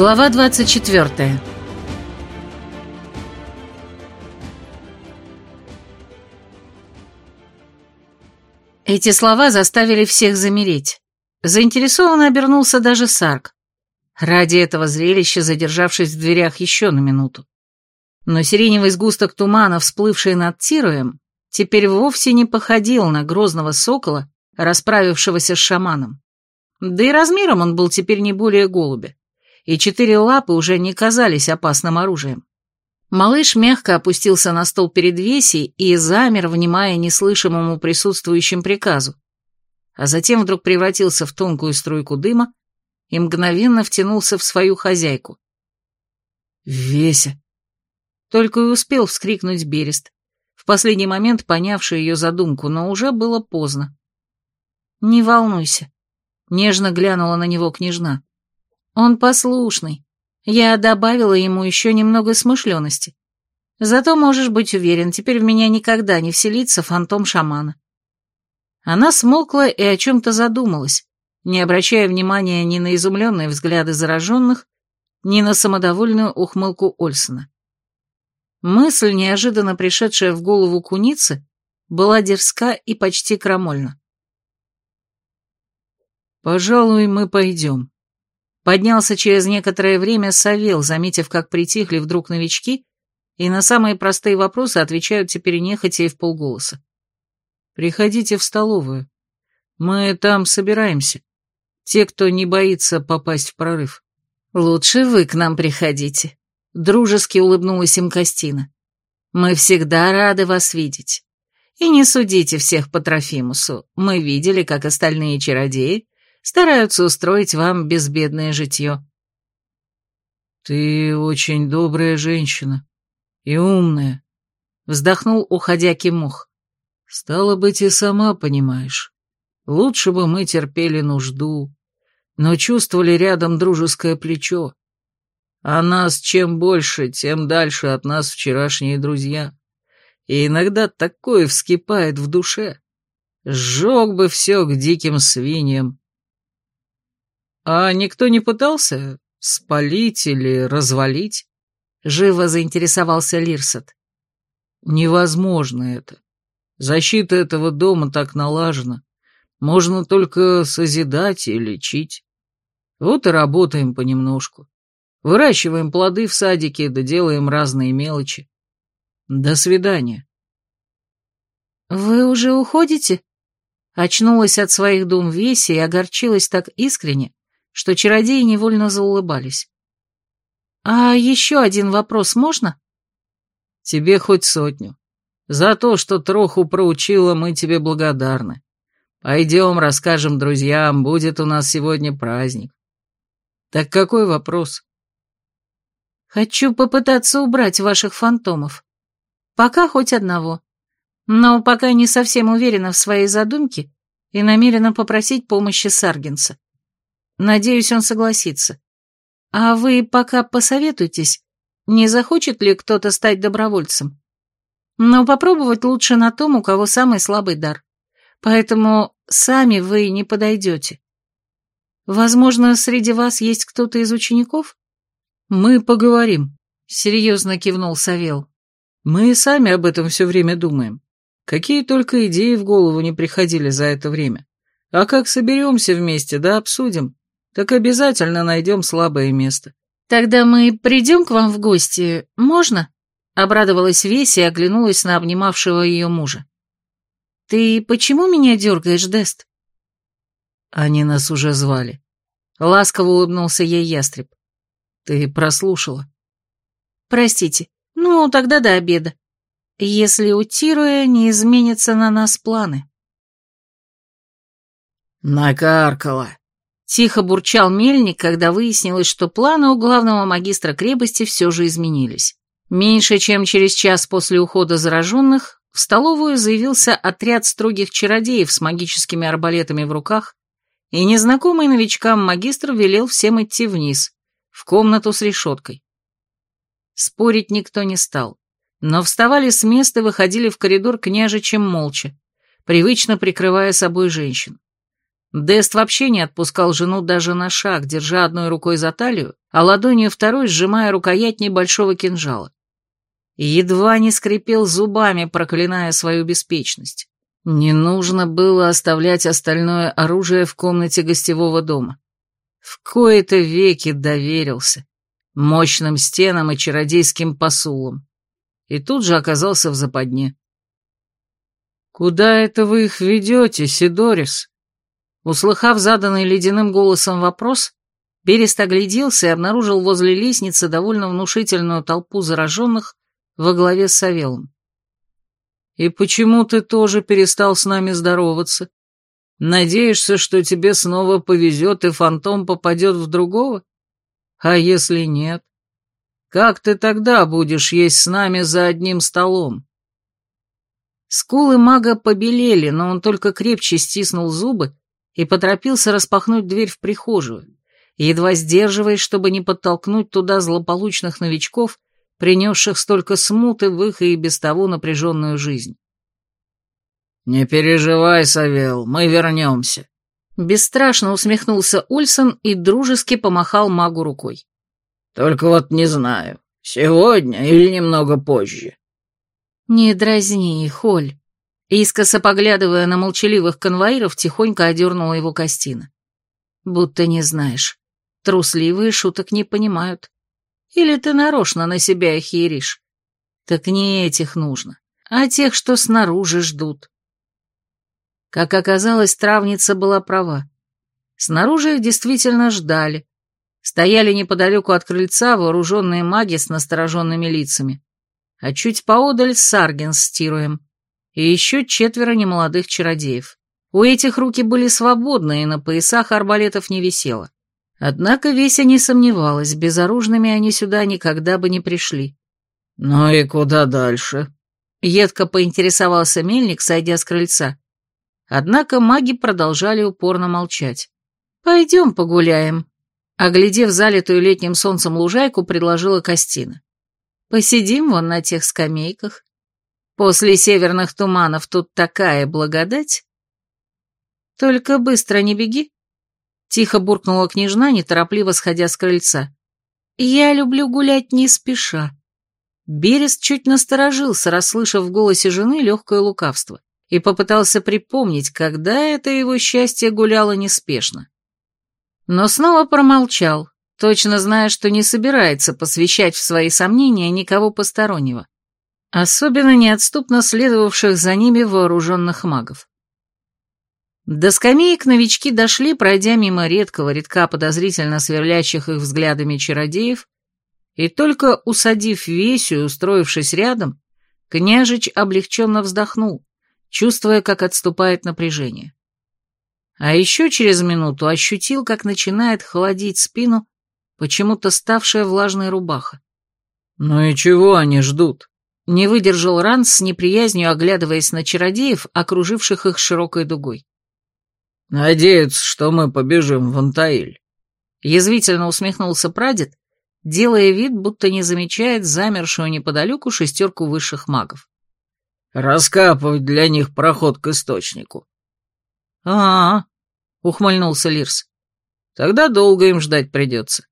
Глава 24 Эти слова заставили всех замереть. Заинтересованно обернулся даже Сарк. Ради этого зрелища задержавшись в дверях еще на минуту. Но сиреневый сгусток тумана, всплывший над Тироем, теперь вовсе не походил на грозного сокола, расправившегося с шаманом. Да и размером он был теперь не более голубя, и четыре лапы уже не казались опасным оружием. Малыш мягко опустился на стол перед Весей и замер, внимая неслышимому присутствующим приказу, а затем вдруг превратился в тонкую струйку дыма и мгновенно втянулся в свою хозяйку. «Веся!» Только и успел вскрикнуть Берест, в последний момент понявший ее задумку, но уже было поздно. «Не волнуйся», — нежно глянула на него княжна. «Он послушный, я добавила ему еще немного смышленности. Зато можешь быть уверен, теперь в меня никогда не вселится фантом шамана. Она смолкла и о чем-то задумалась, не обращая внимания ни на изумленные взгляды зараженных, ни на самодовольную ухмылку Ольсона. Мысль, неожиданно пришедшая в голову куницы, была дерзка и почти крамольна. «Пожалуй, мы пойдем», Поднялся через некоторое время Савел, заметив, как притихли вдруг новички, и на самые простые вопросы отвечают теперь нехотя и в полголоса. «Приходите в столовую. Мы там собираемся. Те, кто не боится попасть в прорыв». «Лучше вы к нам приходите», — дружески улыбнулась им Костина. «Мы всегда рады вас видеть. И не судите всех по Трофимусу. Мы видели, как остальные чародеи стараются устроить вам безбедное житье. «Ты очень добрая женщина и умная», — вздохнул, уходя Кимух. «Стало быть, и сама понимаешь. Лучше бы мы терпели нужду, но чувствовали рядом дружеское плечо. А нас чем больше, тем дальше от нас вчерашние друзья. И иногда такое вскипает в душе. Сжег бы все к диким свиньям. «А никто не пытался спалить или развалить?» — живо заинтересовался Лирсет. «Невозможно это. Защита этого дома так налажена. Можно только созидать и лечить. Вот и работаем понемножку. Выращиваем плоды в садике, да делаем разные мелочи. До свидания». «Вы уже уходите?» Очнулась от своих дум Веси и огорчилась так искренне, что чародеи невольно заулыбались. «А еще один вопрос можно?» «Тебе хоть сотню. За то, что троху проучила, мы тебе благодарны. Пойдем, расскажем друзьям, будет у нас сегодня праздник». «Так какой вопрос?» «Хочу попытаться убрать ваших фантомов. Пока хоть одного. Но пока не совсем уверена в своей задумке и намерена попросить помощи Саргенса. Надеюсь, он согласится. А вы пока посоветуйтесь, не захочет ли кто-то стать добровольцем. Но попробовать лучше на том, у кого самый слабый дар. Поэтому сами вы не подойдете. Возможно, среди вас есть кто-то из учеников? Мы поговорим, серьезно кивнул Савел. Мы сами об этом все время думаем. Какие только идеи в голову не приходили за это время. А как соберемся вместе, да обсудим так обязательно найдем слабое место. Тогда мы придем к вам в гости, можно? Обрадовалась Веся и оглянулась на обнимавшего ее мужа. Ты почему меня дергаешь, Дест? Они нас уже звали. Ласково улыбнулся ей ястреб. Ты прослушала? Простите, ну тогда до обеда. Если у Тируя не изменятся на нас планы. Накаркала, Тихо бурчал мельник, когда выяснилось, что планы у главного магистра крепости все же изменились. Меньше чем через час после ухода зараженных в столовую заявился отряд строгих чародеев с магическими арбалетами в руках, и незнакомый новичкам магистр велел всем идти вниз, в комнату с решеткой. Спорить никто не стал, но вставали с места и выходили в коридор княжичем молча, привычно прикрывая собой женщин. Дест вообще не отпускал жену даже на шаг, держа одной рукой за талию, а ладонью второй сжимая рукоять небольшого кинжала. Едва не скрипел зубами, проклиная свою беспечность. Не нужно было оставлять остальное оружие в комнате гостевого дома. В кои-то веки доверился мощным стенам и чародейским посулам. И тут же оказался в западне. «Куда это вы их ведете, Сидорис?» Услыхав заданный ледяным голосом вопрос, Берест огляделся и обнаружил возле лестницы довольно внушительную толпу зараженных во главе с Савелом. «И почему ты тоже перестал с нами здороваться? Надеешься, что тебе снова повезет и фантом попадет в другого? А если нет? Как ты тогда будешь есть с нами за одним столом?» Скулы мага побелели, но он только крепче стиснул зубы и поторопился распахнуть дверь в прихожую, едва сдерживаясь, чтобы не подтолкнуть туда злополучных новичков, принесших столько смуты в их и без того напряженную жизнь. «Не переживай, Савел, мы вернемся», — бесстрашно усмехнулся Ульсон и дружески помахал магу рукой. «Только вот не знаю, сегодня или немного позже». «Не дразни их, Оль», Искоса поглядывая на молчаливых конвоиров, тихонько одернула его Костина. «Будто не знаешь. Трусливые шуток не понимают. Или ты нарочно на себя их? Так не этих нужно, а тех, что снаружи ждут». Как оказалось, травница была права. Снаружи их действительно ждали. Стояли неподалеку от крыльца вооруженные маги с настороженными лицами. А чуть поодаль Сарген с Тируем и еще четверо немолодых чародеев. У этих руки были свободны, и на поясах арбалетов не висело. Однако Веся не сомневалась, безоружными они сюда никогда бы не пришли. «Ну и куда дальше?» Едко поинтересовался мельник, сойдя с крыльца. Однако маги продолжали упорно молчать. «Пойдем погуляем», — оглядев залитую летним солнцем лужайку, предложила Костина. «Посидим вон на тех скамейках. После северных туманов тут такая благодать. Только быстро не беги. Тихо буркнула княжна, неторопливо сходя с крыльца. Я люблю гулять не спеша. Берест чуть насторожился, расслышав в голосе жены легкое лукавство, и попытался припомнить, когда это его счастье гуляло неспешно. Но снова промолчал, точно зная, что не собирается посвящать в свои сомнения никого постороннего особенно неотступно следовавших за ними вооруженных магов. До скамеек новички дошли, пройдя мимо редкого редка подозрительно сверлящих их взглядами чародеев, и только усадив Весю и устроившись рядом, княжич облегченно вздохнул, чувствуя, как отступает напряжение. А еще через минуту ощутил, как начинает холодить спину почему-то ставшая влажной рубаха. «Ну и чего они ждут?» Не выдержал Ранс с неприязнью, оглядываясь на чародеев, окруживших их широкой дугой. «Надеются, что мы побежим в Антаиль». Язвительно усмехнулся прадед, делая вид, будто не замечает замершую неподалеку шестерку высших магов. «Раскапывать для них проход к источнику». «А-а», — ухмыльнулся Лирс. «Тогда долго им ждать придется.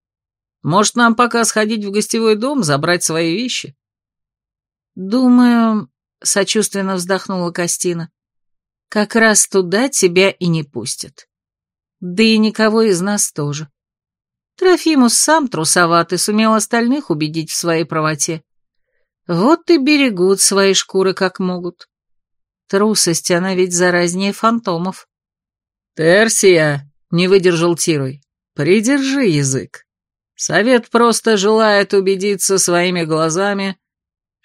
Может, нам пока сходить в гостевой дом, забрать свои вещи?» «Думаю...» — сочувственно вздохнула Костина. «Как раз туда тебя и не пустят. Да и никого из нас тоже. Трофимус сам трусоват и сумел остальных убедить в своей правоте. Вот и берегут свои шкуры как могут. Трусость, она ведь заразнее фантомов». «Терсия!» — не выдержал Тирой. «Придержи язык. Совет просто желает убедиться своими глазами,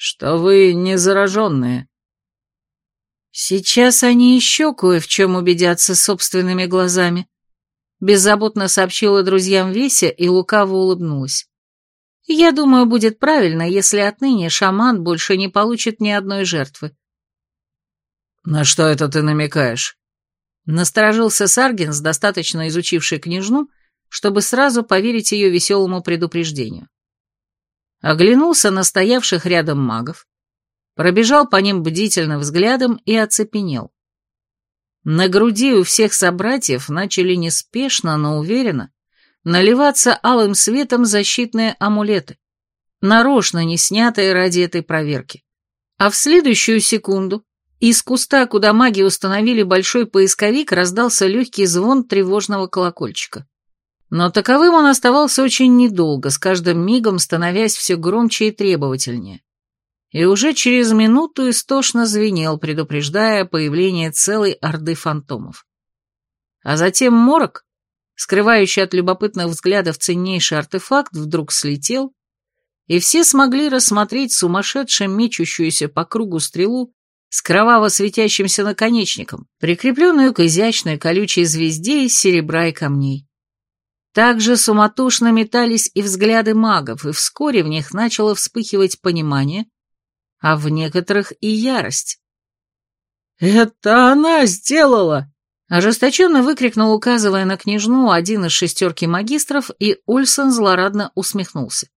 что вы не зараженные». «Сейчас они еще кое в чем убедятся собственными глазами», — беззаботно сообщила друзьям Веся и лукаво улыбнулась. «Я думаю, будет правильно, если отныне шаман больше не получит ни одной жертвы». «На что это ты намекаешь?» Насторожился Саргинс, достаточно изучивший княжну, чтобы сразу поверить ее веселому предупреждению оглянулся на стоявших рядом магов, пробежал по ним бдительным взглядом и оцепенел. На груди у всех собратьев начали неспешно, но уверенно наливаться алым светом защитные амулеты, нарочно не снятые ради этой проверки. А в следующую секунду из куста, куда маги установили большой поисковик, раздался легкий звон тревожного колокольчика. Но таковым он оставался очень недолго, с каждым мигом становясь все громче и требовательнее. И уже через минуту истошно звенел, предупреждая о появлении целой орды фантомов. А затем морок, скрывающий от любопытных взглядов ценнейший артефакт, вдруг слетел, и все смогли рассмотреть сумасшедшую мечущуюся по кругу стрелу с кроваво светящимся наконечником, прикрепленную к изящной колючей звезде из серебра и камней. Также суматошно метались и взгляды магов, и вскоре в них начало вспыхивать понимание, а в некоторых и ярость. «Это она сделала!» Ожесточенно выкрикнул, указывая на княжну, один из шестерки магистров, и Ульсон злорадно усмехнулся.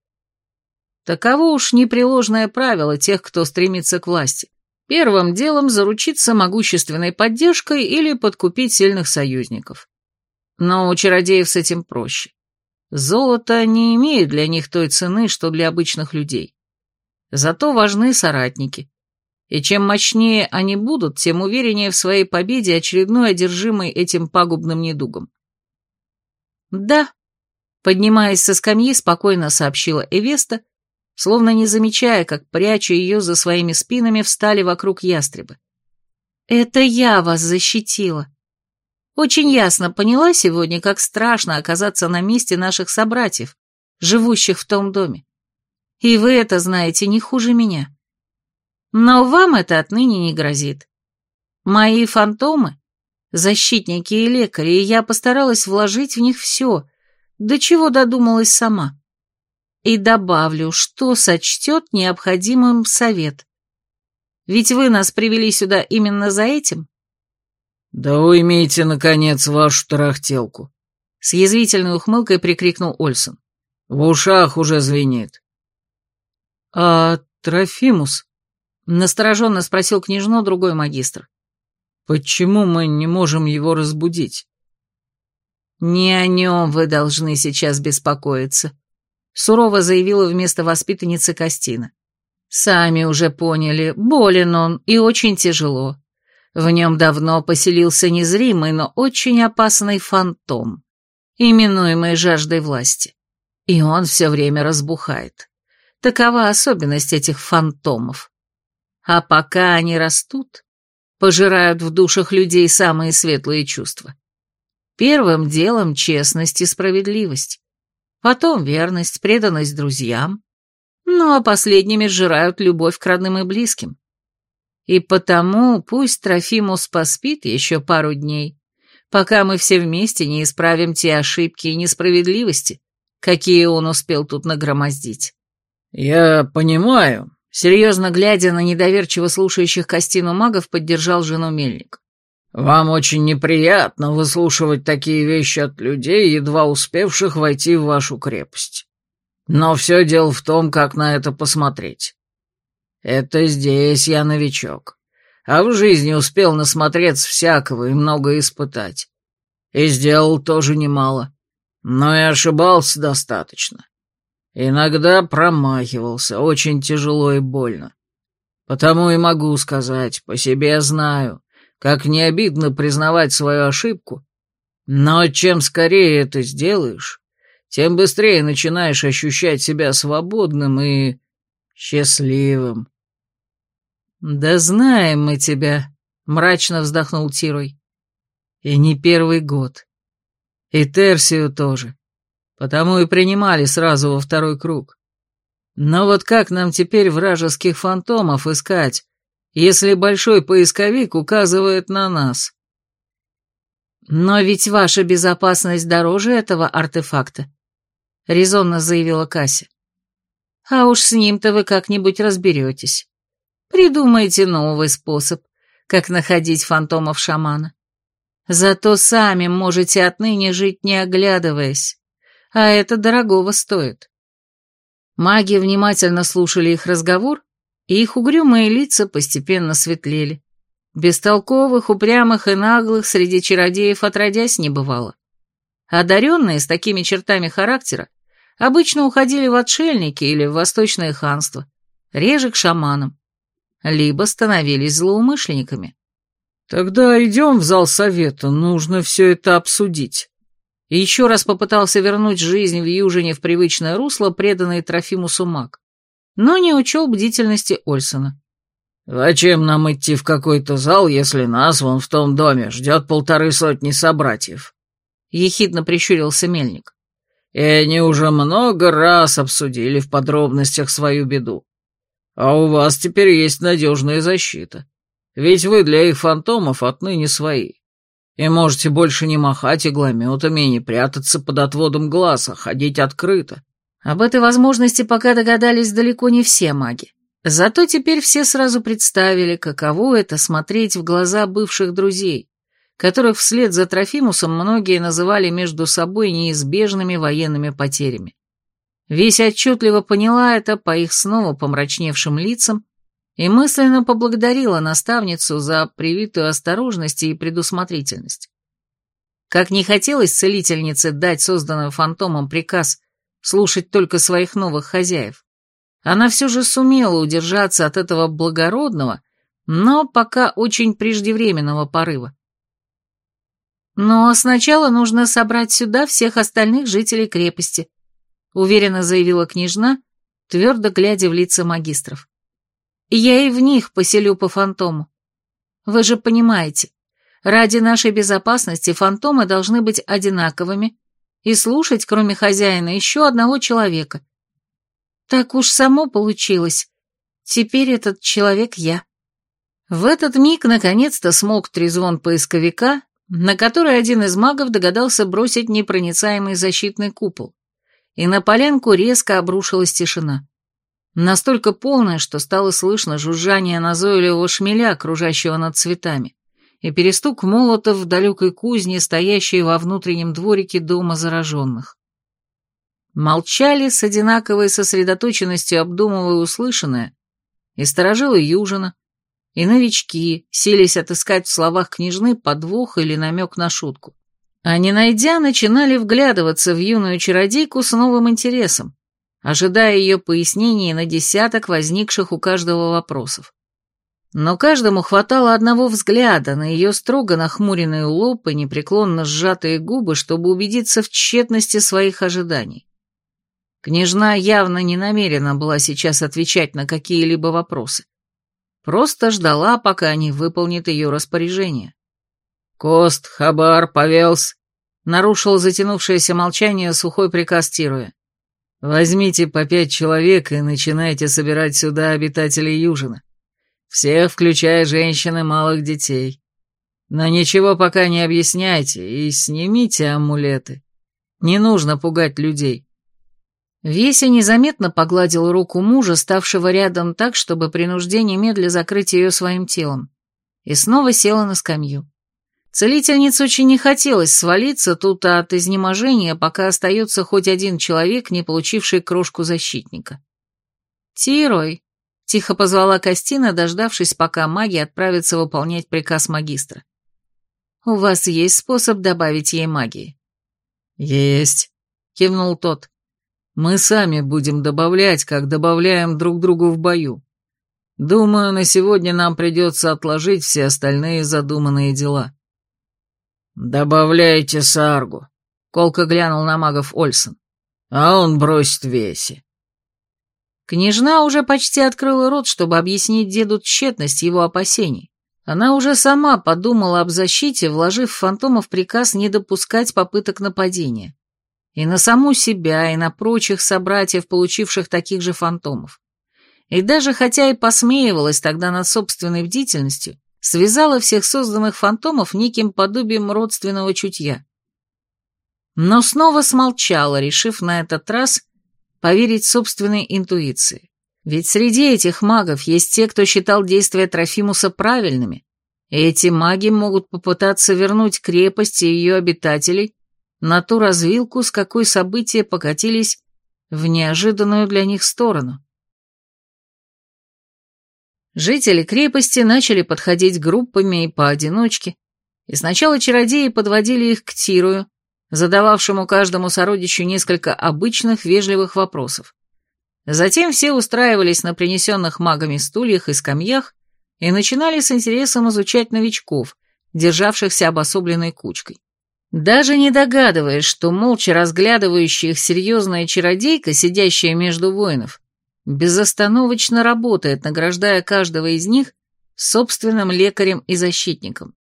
Таково уж непреложное правило тех, кто стремится к власти. Первым делом заручиться могущественной поддержкой или подкупить сильных союзников. Но у чародеев с этим проще. Золото не имеет для них той цены, что для обычных людей. Зато важны соратники. И чем мощнее они будут, тем увереннее в своей победе очередной одержимый этим пагубным недугом. «Да», — поднимаясь со скамьи, спокойно сообщила Эвеста, словно не замечая, как, пряча ее за своими спинами, встали вокруг ястребы. «Это я вас защитила. Очень ясно поняла сегодня, как страшно оказаться на месте наших собратьев, живущих в том доме. И вы это знаете не хуже меня. Но вам это отныне не грозит. Мои фантомы — защитники и лекари, и я постаралась вложить в них все, до чего додумалась сама. И добавлю, что сочтет необходимым совет. Ведь вы нас привели сюда именно за этим. «Да уймите, наконец, вашу тарахтелку!» С язвительной ухмылкой прикрикнул Ольсон. «В ушах уже звенит». «А Трофимус?» Настороженно спросил княжну другой магистр. «Почему мы не можем его разбудить?» «Не о нем вы должны сейчас беспокоиться», сурово заявила вместо воспитанницы Костина. «Сами уже поняли, болен он и очень тяжело. В нем давно поселился незримый, но очень опасный фантом, именуемый жаждой власти. И он все время разбухает. Такова особенность этих фантомов. А пока они растут, пожирают в душах людей самые светлые чувства. Первым делом честность и справедливость потом верность, преданность друзьям, ну а последними сжирают любовь к родным и близким. И потому пусть Трофимус поспит еще пару дней, пока мы все вместе не исправим те ошибки и несправедливости, какие он успел тут нагромоздить. «Я понимаю», — серьезно глядя на недоверчиво слушающих Костину магов, поддержал жену Мельник. Вам очень неприятно выслушивать такие вещи от людей, едва успевших войти в вашу крепость. Но все дело в том, как на это посмотреть. Это здесь я новичок, а в жизни успел насмотреться всякого и много испытать. И сделал тоже немало, но и ошибался достаточно. Иногда промахивался, очень тяжело и больно. Потому и могу сказать, по себе знаю, как не обидно признавать свою ошибку, но чем скорее это сделаешь, тем быстрее начинаешь ощущать себя свободным и счастливым. «Да знаем мы тебя», — мрачно вздохнул Тирой. «И не первый год. И Терсию тоже. Потому и принимали сразу во второй круг. Но вот как нам теперь вражеских фантомов искать, если большой поисковик указывает на нас. Но ведь ваша безопасность дороже этого артефакта, резонно заявила Кася. А уж с ним-то вы как-нибудь разберетесь. Придумайте новый способ, как находить фантомов шамана. Зато сами можете отныне жить не оглядываясь, а это дорогого стоит. Маги внимательно слушали их разговор, и их угрюмые лица постепенно светлели. Бестолковых, упрямых и наглых среди чародеев отродясь не бывало. Одаренные с такими чертами характера обычно уходили в отшельники или в восточное ханство, реже к шаманам, либо становились злоумышленниками. «Тогда идем в зал совета, нужно все это обсудить». И еще раз попытался вернуть жизнь в Южине в привычное русло, преданный Трофимусу маг, но не учел бдительности Ольсона. «Зачем нам идти в какой-то зал, если нас вон в том доме ждет полторы сотни собратьев?» — ехидно прищурился Мельник. «И они уже много раз обсудили в подробностях свою беду. А у вас теперь есть надежная защита. Ведь вы для их фантомов отныне свои. И можете больше не махать иглометами и не прятаться под отводом глаз, а ходить открыто». Об этой возможности пока догадались далеко не все маги. Зато теперь все сразу представили, каково это смотреть в глаза бывших друзей, которых вслед за Трофимусом многие называли между собой неизбежными военными потерями. Весь отчетливо поняла это по их снова помрачневшим лицам и мысленно поблагодарила наставницу за привитую осторожность и предусмотрительность. Как не хотелось целительнице дать созданным фантомам приказ слушать только своих новых хозяев, она все же сумела удержаться от этого благородного, но пока очень преждевременного порыва. «Но сначала нужно собрать сюда всех остальных жителей крепости», уверенно заявила княжна, твердо глядя в лица магистров. «Я и в них поселю по фантому. Вы же понимаете, ради нашей безопасности фантомы должны быть одинаковыми и слушать, кроме хозяина, еще одного человека, так уж само получилось. Теперь этот человек я. В этот миг наконец-то смог трезвон поисковика, на который один из магов догадался бросить непроницаемый защитный купол. И на поленку резко обрушилась тишина. Настолько полная, что стало слышно жужжание назойливого шмеля, кружащего над цветами, и перестук молотов в далекой кузне, стоящей во внутреннем дворике дома зараженных. Молчали с одинаковой сосредоточенностью, обдумывая услышанное, и сторожилы Южина, и новички селись отыскать в словах княжны подвох или намек на шутку. А не найдя, начинали вглядываться в юную чародейку с новым интересом, ожидая ее пояснений на десяток возникших у каждого вопросов. Но каждому хватало одного взгляда на ее строго нахмуренный лоб и непреклонно сжатые губы, чтобы убедиться в тщетности своих ожиданий. Княжна явно не намерена была сейчас отвечать на какие-либо вопросы. Просто ждала, пока они выполнят ее распоряжение. «Кост, Хабар, Павелс», — нарушил затянувшееся молчание сухой приказ Тируя. «Возьмите по пять человек и начинайте собирать сюда обитателей Южина. Всех, включая женщин и малых детей. Но ничего пока не объясняйте и снимите амулеты. Не нужно пугать людей. Веся незаметно погладил руку мужа, ставшего рядом так, чтобы при нужде закрыть ее своим телом, и снова села на скамью. Целительнице очень не хотелось свалиться тут от изнеможения, пока остается хоть один человек, не получивший крошку защитника. «Тирой», — тихо позвала Костина, дождавшись, пока маги отправятся выполнять приказ магистра. «У вас есть способ добавить ей магии?» «Есть», — кивнул тот. Мы сами будем добавлять, как добавляем друг другу в бою. Думаю, на сегодня нам придется отложить все остальные задуманные дела». «Добавляйте Саргу», — колко глянул на магов Ольсон. «А он бросит веси». Княжна уже почти открыла рот, чтобы объяснить деду тщетность его опасений. Она уже сама подумала об защите, вложив в фантомов приказ не допускать попыток нападения. И на саму себя, и на прочих собратьев, получивших таких же фантомов. И даже хотя и посмеивалась тогда над собственной бдительностью, связала всех созданных фантомов неким подобием родственного чутья. Но снова смолчала, решив на этот раз поверить собственной интуиции. Ведь среди этих магов есть те, кто считал действия Трофимуса правильными, и эти маги могут попытаться вернуть крепость и ее обитателей на ту развилку, с какой события покатились в неожиданную для них сторону. Жители крепости начали подходить группами и поодиночке, и сначала чародеи подводили их к Тирую, задававшему каждому сородичу несколько обычных вежливых вопросов. Затем все устраивались на принесенных магами стульях и скамьях и начинали с интересом изучать новичков, державшихся обособленной кучкой. Даже не догадываясь, что молча разглядывающая их серьезная чародейка, сидящая между воинов, безостановочно работает, награждая каждого из них собственным лекарем и защитником.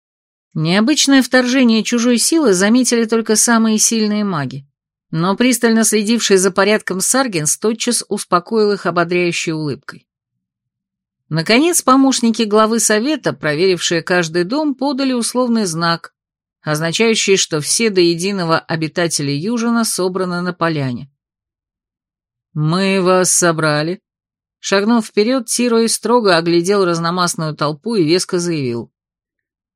Необычное вторжение чужой силы заметили только самые сильные маги, но пристально следивший за порядком Саргенс тотчас успокоил их ободряющей улыбкой. Наконец, помощники главы совета, проверившие каждый дом, подали условный знак, означающий, что все до единого обитатели Южина собраны на поляне. «Мы вас собрали», Шагнув вперед, Тирой строго оглядел разномастную толпу и веско заявил.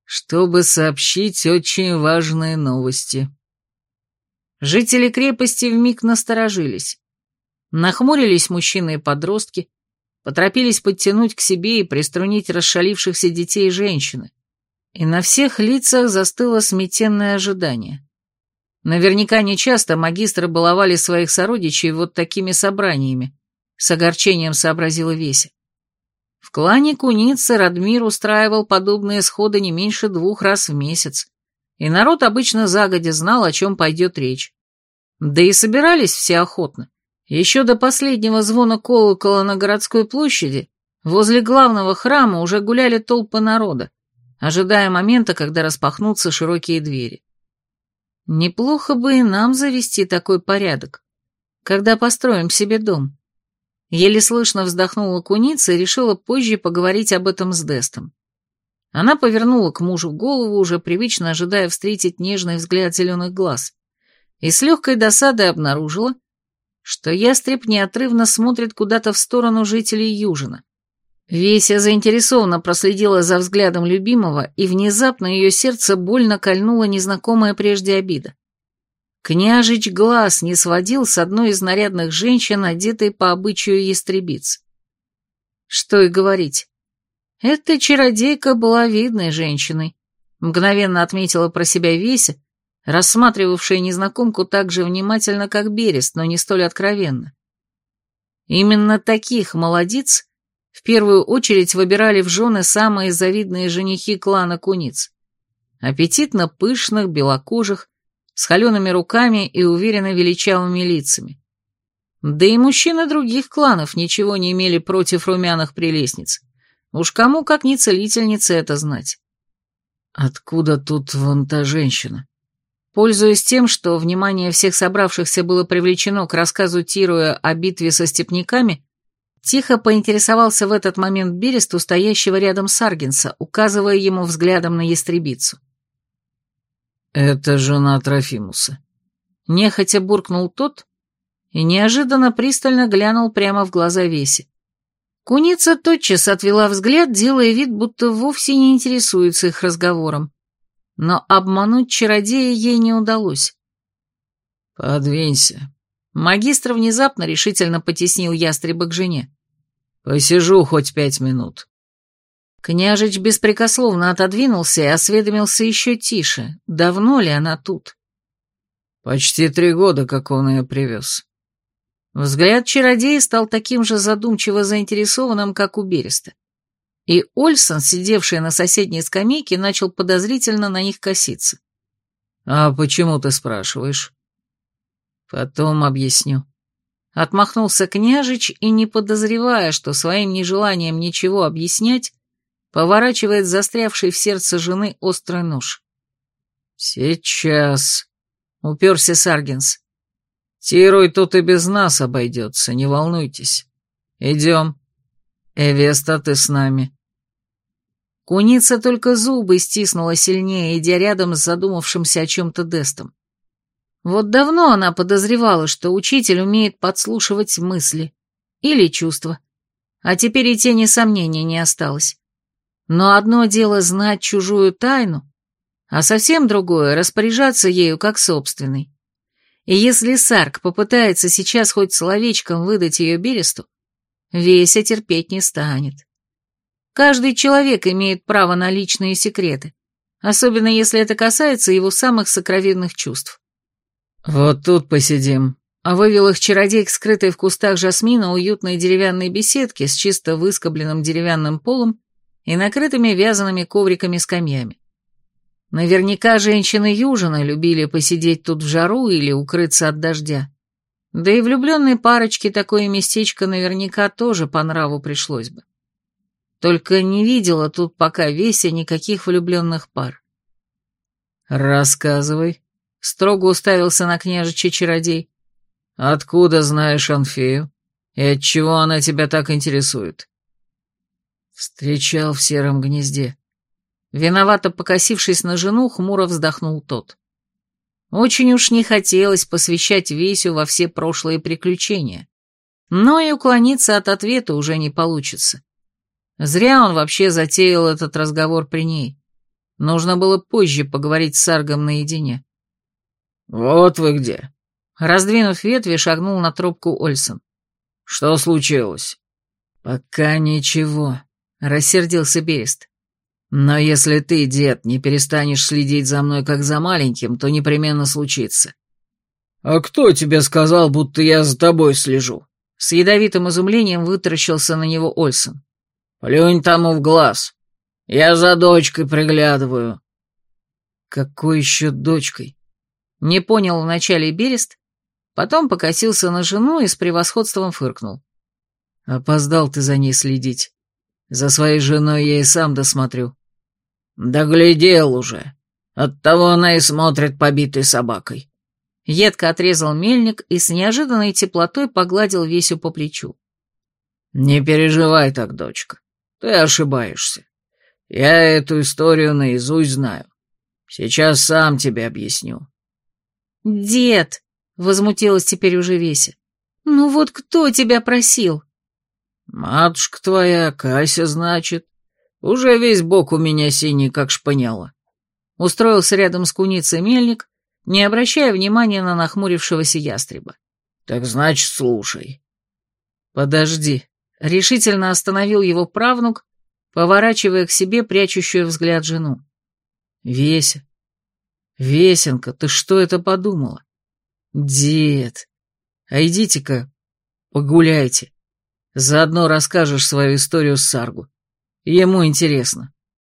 «Чтобы сообщить очень важные новости». Жители крепости вмиг насторожились. Нахмурились мужчины и подростки, поторопились подтянуть к себе и приструнить расшалившихся детей и женщины. И на всех лицах застыло сметенное ожидание. Наверняка нечасто магистры баловали своих сородичей вот такими собраниями, с огорчением сообразила Веся. В клане Куницы Радмир устраивал подобные сходы не меньше двух раз в месяц, и народ обычно загодя знал, о чем пойдет речь. Да и собирались все охотно. Еще до последнего звона колокола на городской площади возле главного храма уже гуляли толпы народа, ожидая момента, когда распахнутся широкие двери. Неплохо бы и нам завести такой порядок, когда построим себе дом. Еле слышно вздохнула куница и решила позже поговорить об этом с Дестом. Она повернула к мужу голову, уже привычно ожидая встретить нежный взгляд зеленых глаз, и с легкой досадой обнаружила, что ястреб неотрывно смотрит куда-то в сторону жителей Южина. Веся заинтересованно проследила за взглядом любимого, и внезапно ее сердце больно кольнула незнакомая прежде обида. Княжич глаз не сводил с одной из нарядных женщин, одетой по обычаю ястребиц. Что и говорить. Эта чародейка была видной женщиной, мгновенно отметила про себя Веся, рассматривавшая незнакомку так же внимательно, как Берест, но не столь откровенно. Именно таких молодиц в первую очередь выбирали в жены самые завидные женихи клана куниц. Аппетитно пышных, белокожих, с холеными руками и уверенно величавыми лицами. Да и мужчины других кланов ничего не имели против румяных прелестниц. Уж кому, как не целительнице, это знать. Откуда тут вон та женщина? Пользуясь тем, что внимание всех собравшихся было привлечено к рассказу Тируя о битве со степняками, тихо поинтересовался в этот момент Бересту, стоящего рядом с Аргенса, указывая ему взглядом на ястребицу. «Это жена Трофимуса». Нехотя буркнул тот и неожиданно пристально глянул прямо в глаза Веси. Куница тотчас отвела взгляд, делая вид, будто вовсе не интересуется их разговором но обмануть чародея ей не удалось. «Подвинься». Магистр внезапно решительно потеснил ястреба к жене. «Посижу хоть пять минут». Княжич беспрекословно отодвинулся и осведомился еще тише, давно ли она тут. «Почти три года, как он ее привез». Взгляд чародея стал таким же задумчиво заинтересованным, как у Береста и Ольсон, сидевший на соседней скамейке, начал подозрительно на них коситься. «А почему ты спрашиваешь?» «Потом объясню». Отмахнулся княжич и, не подозревая, что своим нежеланием ничего объяснять, поворачивает застрявший в сердце жены острый нож. «Сейчас», — уперся Саргинс. «Тируй тут и без нас обойдется, не волнуйтесь. Идем. Эвеста, ты с нами». Куница только зубы стиснула сильнее, идя рядом с задумавшимся о чем-то Дестом. Вот давно она подозревала, что учитель умеет подслушивать мысли или чувства, а теперь и тени сомнений не осталось. Но одно дело знать чужую тайну, а совсем другое — распоряжаться ею как собственной. И если Сарк попытается сейчас хоть словечком выдать ее Бересту, Веся терпеть не станет. Каждый человек имеет право на личные секреты, особенно если это касается его самых сокровенных чувств. «Вот тут посидим», а вывел их чародей к в кустах жасмина уютной деревянной беседке с чисто выскобленным деревянным полом и накрытыми вязаными ковриками-скамьями. Наверняка женщины Южина любили посидеть тут в жару или укрыться от дождя. Да и влюбленной парочке такое местечко наверняка тоже по нраву пришлось бы. Только не видела тут пока Веся никаких влюбленных пар. «Рассказывай», — строго уставился на княжича чародей. «Откуда знаешь Анфею? И отчего она тебя так интересует?» Встречал в сером гнезде. Виновато покосившись на жену, хмуро вздохнул тот. Очень уж не хотелось посвящать Весю во все прошлые приключения. Но и уклониться от ответа уже не получится. Зря он вообще затеял этот разговор при ней. Нужно было позже поговорить с Саргом наедине. «Вот вы где!» Раздвинув ветви, шагнул на трубку Ольсон. «Что случилось?» «Пока ничего», — рассердился Берест. «Но если ты, дед, не перестанешь следить за мной как за маленьким, то непременно случится». «А кто тебе сказал, будто я за тобой слежу?» С ядовитым изумлением вытаращился на него Ольсон. «Плюнь тому в глаз. Я за дочкой приглядываю». «Какой еще дочкой?» Не понял вначале Берест, потом покосился на жену и с превосходством фыркнул. «Опоздал ты за ней следить. За своей женой я и сам досмотрю». «Да глядел уже. Оттого она и смотрит побитой собакой». Едко отрезал мельник и с неожиданной теплотой погладил Весю по плечу. «Не переживай так, дочка. Ты ошибаешься. Я эту историю наизусть знаю. Сейчас сам тебе объясню». «Дед!» — возмутилась теперь уже Веся. «Ну вот кто тебя просил?» «Матушка твоя, Кася, значит. Уже весь бок у меня синий, как шпаняла». Устроился рядом с куницей мельник, не обращая внимания на нахмурившегося ястреба. «Так значит, слушай». «Подожди», — решительно остановил его правнук, поворачивая к себе прячущую взгляд жену. «Веся, Весенка, ты что это подумала? Дед, а идите-ка погуляйте. Заодно расскажешь свою историю с Саргу. Ему интересно.